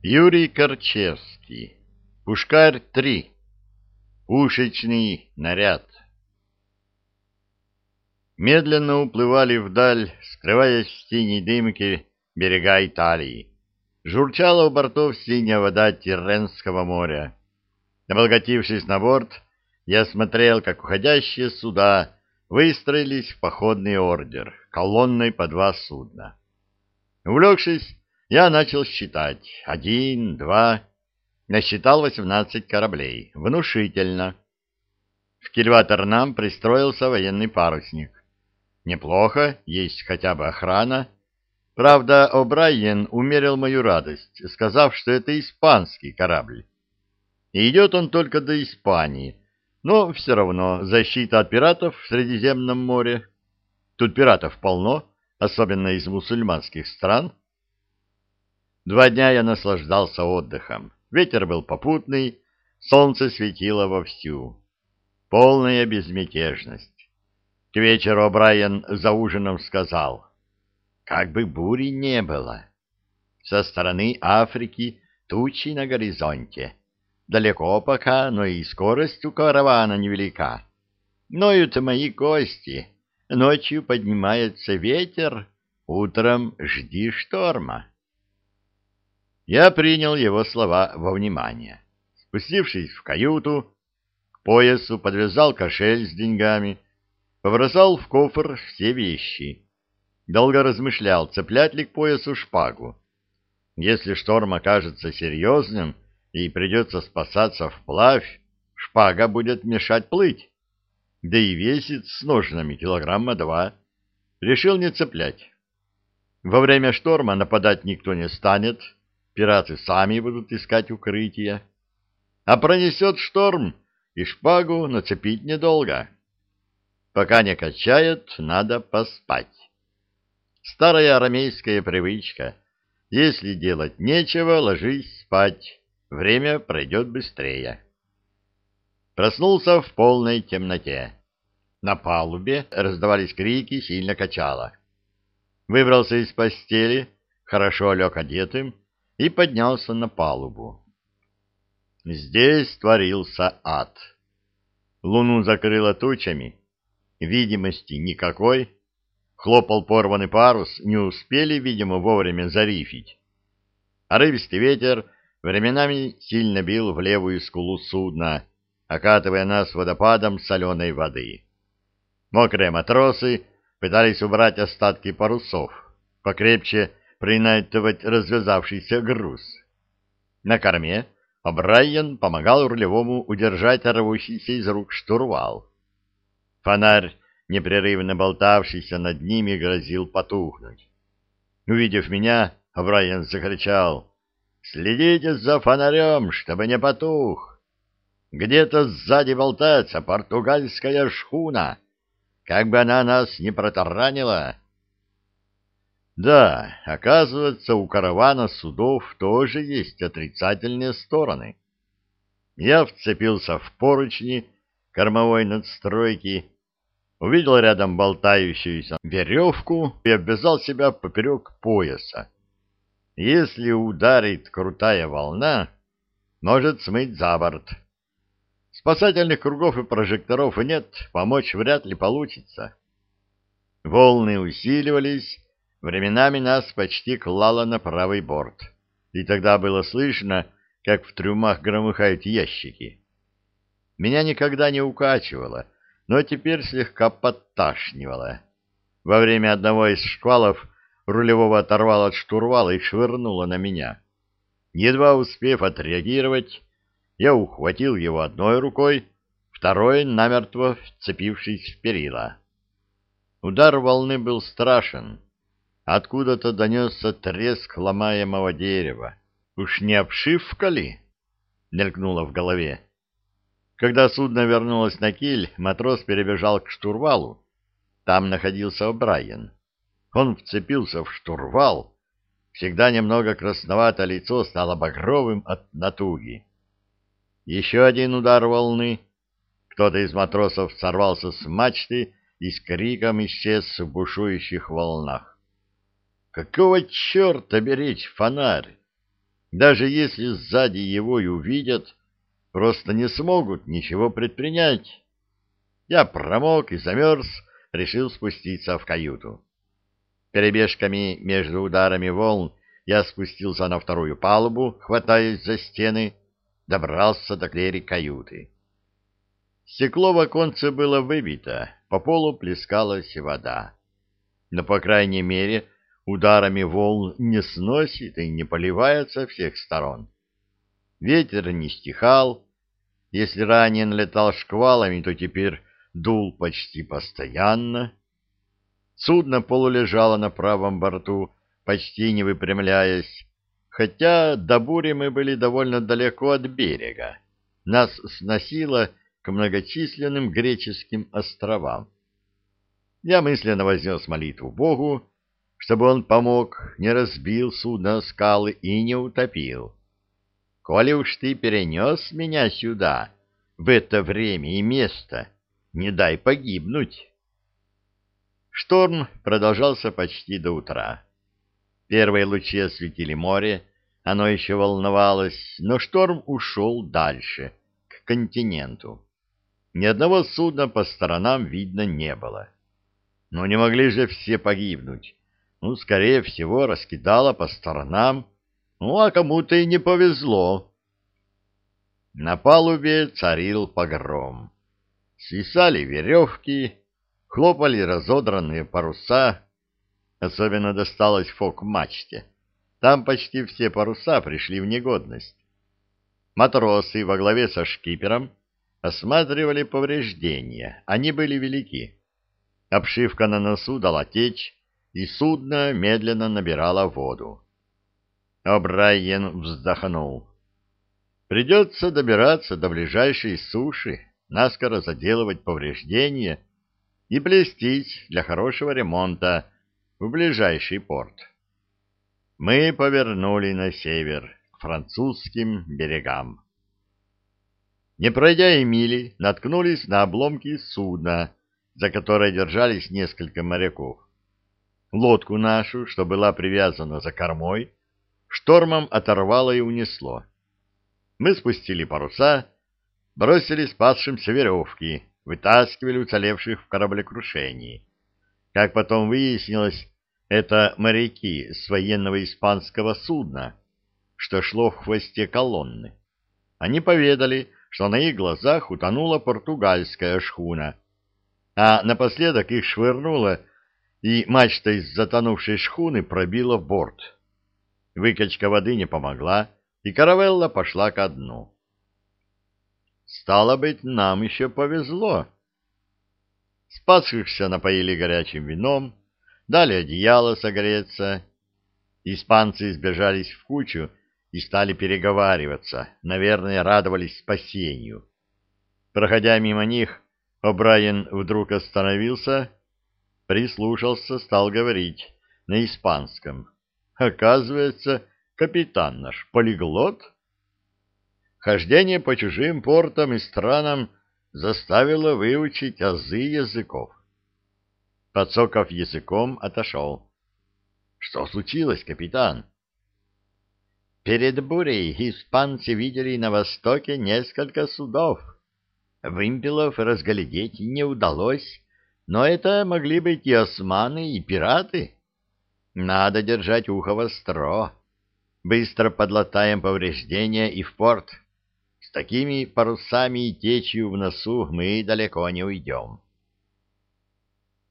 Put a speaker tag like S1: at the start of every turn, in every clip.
S1: Юрий Корчевский. Пушкарь 3. Пушечный наряд. Медленно уплывали вдаль, скрываясь в синей дымке берега Италии. Журчала у бортов синяя вода Тирренского моря. Облаготившись на борт, я смотрел, как уходящие суда выстроились в походный ордер, колонной по два судна. Увлекшись, я начал считать. Один, два. Насчитал восемнадцать кораблей. Внушительно. В кильватор нам пристроился военный парусник. Неплохо, есть хотя бы охрана. Правда, О'Брайен умерил мою радость, сказав, что это испанский корабль. Идет он только до Испании, но все равно защита от пиратов в Средиземном море. Тут пиратов полно, особенно из мусульманских стран. Два дня я наслаждался отдыхом. Ветер был попутный, солнце светило вовсю. Полная безмятежность. К вечеру Брайан за ужином сказал, как бы бури не было. Со стороны Африки тучи на горизонте. Далеко пока, но и скорость у каравана невелика. Ноют мои кости. Ночью поднимается ветер, утром жди шторма. Я принял его слова во внимание. Спустившись в каюту, к поясу подвязал кошель с деньгами, побросал в кофр все вещи. Долго размышлял, цеплять ли к поясу шпагу. Если шторм окажется серьезным и придется спасаться вплавь, шпага будет мешать плыть. Да и весит с ножнами килограмма два. Решил не цеплять. Во время шторма нападать никто не станет, пираты сами будут искать укрытия. А пронесет шторм, и шпагу нацепить недолго. Пока не качает, надо поспать. Старая арамейская привычка. Если делать нечего, ложись спать. Время пройдет быстрее. Проснулся в полной темноте. На палубе раздавались крики, сильно качало. Выбрался из постели, хорошо лег одетым, и поднялся на палубу. Здесь творился ад. Луну закрыло тучами, видимости никакой. Хлопал порванный парус, не успели, видимо, вовремя зарифить. Орывистый ветер временами сильно бил в левую скулу судна, окатывая нас водопадом соленой воды. Мокрые матросы пытались убрать остатки парусов, покрепче принайтывать развязавшийся груз. На корме О'Брайен помогал рулевому удержать рвущийся из рук штурвал. Фонарь, непрерывно болтавшийся над ними, грозил потухнуть. Увидев меня, О'Брайен закричал «Следите за фонарем, чтобы не потух! Где-то сзади болтается португальская шхуна, как бы она нас не протаранила!» Да, оказывается, у каравана судов тоже есть отрицательные стороны. Я вцепился в поручни кормовой надстройки, увидел рядом болтающуюся веревку и обвязал себя поперек пояса. Если ударит крутая волна, может смыть за борт. Спасательных кругов и прожекторов нет, помочь вряд ли получится. Волны усиливались, Временами нас почти клало на правый борт, и тогда было слышно, как в трюмах громыхают ящики. Меня никогда не укачивало, но теперь слегка подташнивало. Во время одного из шквалов рулевого оторвало от штурвала и швырнуло на меня. Едва успев отреагировать, я ухватил его одной рукой, второй намертво вцепившись в перила. Удар волны был страшен. Откуда-то донесся треск ломаемого дерева. Уж не обшивка ли? Мелькнуло в голове. Когда судно вернулось на киль, матрос перебежал к штурвалу. Там находился О'Брайен. Он вцепился в штурвал. Всегда немного красновато лицо стало багровым от натуги. Еще один удар волны. Кто-то из матросов сорвался с мачты и с криком исчез в бушующих волнах. Какого черта беречь фонарь? Даже если сзади его и увидят, просто не смогут ничего предпринять. Я промок и замерз, решил спуститься в каюту. Перебежками между ударами волн я спустился на вторую палубу, хватаясь за стены, добрался до двери каюты. Стекло в оконце было выбито, по полу плескалась вода. Но, по крайней мере, ударами волн не сносит и не поливает со всех сторон. Ветер не стихал. Если ранее налетал шквалами, то теперь дул почти постоянно. Судно полулежало на правом борту, почти не выпрямляясь, хотя до бури мы были довольно далеко от берега. Нас сносило к многочисленным греческим островам. Я мысленно вознес молитву Богу, чтобы он помог, не разбил судно скалы и не утопил. Коли уж ты перенес меня сюда, в это время и место, не дай погибнуть. Шторм продолжался почти до утра. Первые лучи осветили море, оно еще волновалось, но шторм ушел дальше, к континенту. Ни одного судна по сторонам видно не было. Но не могли же все погибнуть. Ну, скорее всего, раскидало по сторонам, ну, а кому-то и не повезло. На палубе царил погром. Свисали веревки, хлопали разодранные паруса, особенно досталось фок-мачте. Там почти все паруса пришли в негодность. Матросы во главе со шкипером осматривали повреждения, они были велики. Обшивка на носу дала течь, и судно медленно набирало воду. О'Брайен вздохнул. Придется добираться до ближайшей суши, наскоро заделывать повреждения и блестить для хорошего ремонта в ближайший порт. Мы повернули на север, к французским берегам. Не пройдя и мили, наткнулись на обломки судна, за которое держались несколько моряков. Лодку нашу, что была привязана за кормой, штормом оторвало и унесло. Мы спустили паруса, бросили спасшимся веревки, вытаскивали уцелевших в кораблекрушении. Как потом выяснилось, это моряки с военного испанского судна, что шло в хвосте колонны. Они поведали, что на их глазах утонула португальская шхуна, а напоследок их швырнуло и мачта из затонувшей шхуны пробила борт. Выкачка воды не помогла, и каравелла пошла ко дну. Стало быть, нам еще повезло. Спасшихся напоили горячим вином, дали одеяло согреться. Испанцы сбежались в кучу и стали переговариваться, наверное, радовались спасению. Проходя мимо них, О'Брайен вдруг остановился прислушался, стал говорить на испанском. Оказывается, капитан наш полиглот. Хождение по чужим портам и странам заставило выучить азы языков. Подсоков языком, отошел. — Что случилось, капитан? — Перед бурей испанцы видели на востоке несколько судов. Вымпелов разглядеть не удалось, но это могли быть и османы, и пираты. Надо держать ухо востро. Быстро подлатаем повреждения и в порт. С такими парусами и течью в носу мы далеко не уйдем.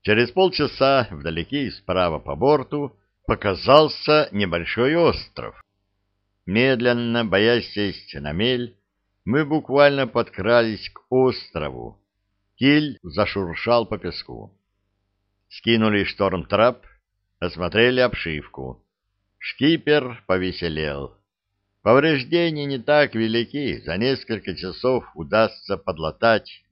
S1: Через полчаса вдалеке и справа по борту показался небольшой остров. Медленно, боясь сесть на мель, мы буквально подкрались к острову, Киль зашуршал по песку. Скинули шторм-трап, осмотрели обшивку. Шкипер повеселел. Повреждения не так велики, за несколько часов удастся подлатать.